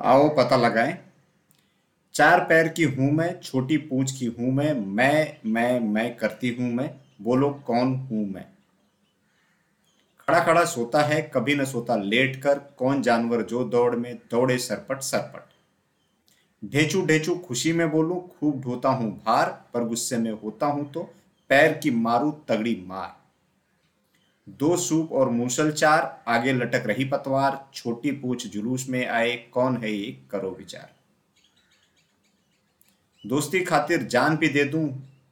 आओ पता लगाएँ। चार पैर की हूँ मैं, छोटी पूंछ की हूँ मैं मैं मैं मैं करती हूँ मैं, बोलो कौन हूँ मैं? खड़ा खड़ा सोता है, कभी न सोता, लेट कर, कौन जानवर जो दौड़ में दौड़े सरपट सरपट। ढेचू ढेचू खुशी में बोलूँ, खूब ढोता हूँ भार, पर गुस्से में होता हूँ तो पैर की मारू तगड़ी मार। दो सूप और मूसल चार, आगे लटक रही पतवार, छोटी पूछ जुलूस में आए, कौन है ये करो विचार? दोस्ती खातिर जान भी दे दूँ,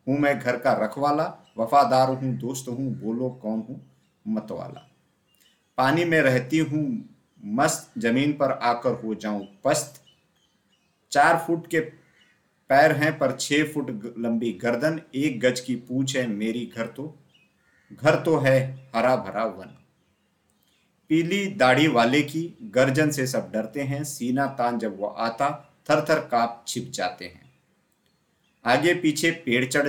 हूँ मैं घर का रखवाला, वफादार हूँ, दोस्त हूँ, बोलो कौन हूँ, मतवाला। पानी में रहती हूँ, मस्त ज़मीन पर आकर हो जाऊँ पस्त। चार फुट के पैर हैं पर छह फुट लंबी गर्दन, एक गज की पूछ है मेरी घर तो। घर तो है हरा भरा वन। पीली दाढ़ी वाले की गर्जन से सब डरते हैं, सीना तान जब वो आता थर थर काप छिप जाते हैं। आगे पीछे पेड़ चढ़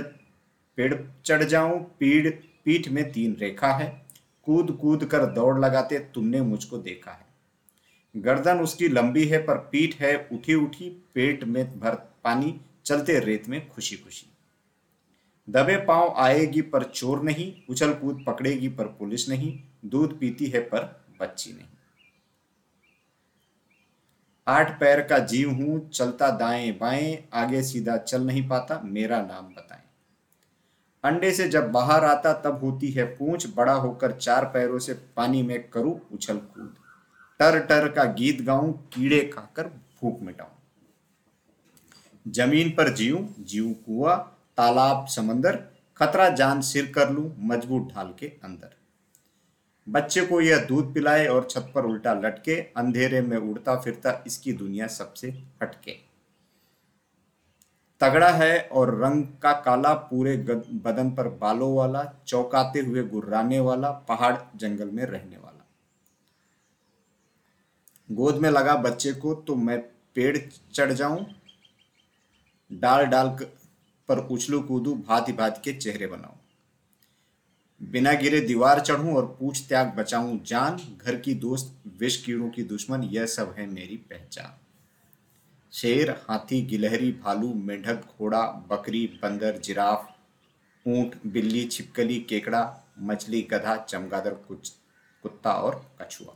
पेड़ चढ़ जाऊँ, पीड़, पीठ में तीन रेखा है। कूद कूद कर दौड़ लगाते तुमने मुझको देखा है। गर्दन उसकी लंबी है पर पीठ है उठी उठी, पेट में भर पानी, चलते रेत में खुशी खुशी। दबे पाँव आएगी पर चोर नहीं, उछल कूद पकड़ेगी पर पुलिस नहीं, दूध पीती है पर बच्ची नहीं। आठ पैर का जीव हूँ, चलता दाएँ बाएँ, आगे सीधा चल नहीं पाता, मेरा नाम बताएँ। अंडे से जब बाहर आता, तब होती है पूंछ, बड़ा होकर चार पैरों से पानी में करूँ उछल कूद। टर टर का गीत गाऊं, कीड़े खाकर भूख मिटाऊं। ज़मीन पर जीव जीव कुआ तालाब समंदर, खतरा जान सिर कर लूँ मज़बूत ढाल के अंदर। बच्चे को यह दूध पिलाए और छत पर उल्टा लटके, अंधेरे में उड़ता फिरता इसकी दुनिया सबसे हटके। तगड़ा है और रंग का काला, पूरे बदन पर बालों वाला, चौकाते हुए गुर्राने वाला, पहाड़ जंगल में रहने वाला। गोद में लगा बच्चे को तो मैं पेड़ चढ़ जाऊँ। डाल डाल पर उछलू कूदू भांति भांति के चेहरे बनाऊँ बिना गिरे दीवार चढ़ूं और पूछ त्याग बचाऊं जान, घर की दोस्त विष कीड़ों की दुश्मन, यह सब है मेरी पहचान। शेर, हाथी, गिलहरी, भालू, मेढक, घोड़ा, बकरी, बंदर, जिराफ, ऊँट, बिल्ली, छिपकली, केकड़ा, मछली, गधा, चमगादड़, कुछ, कुत्ता और कछुआ।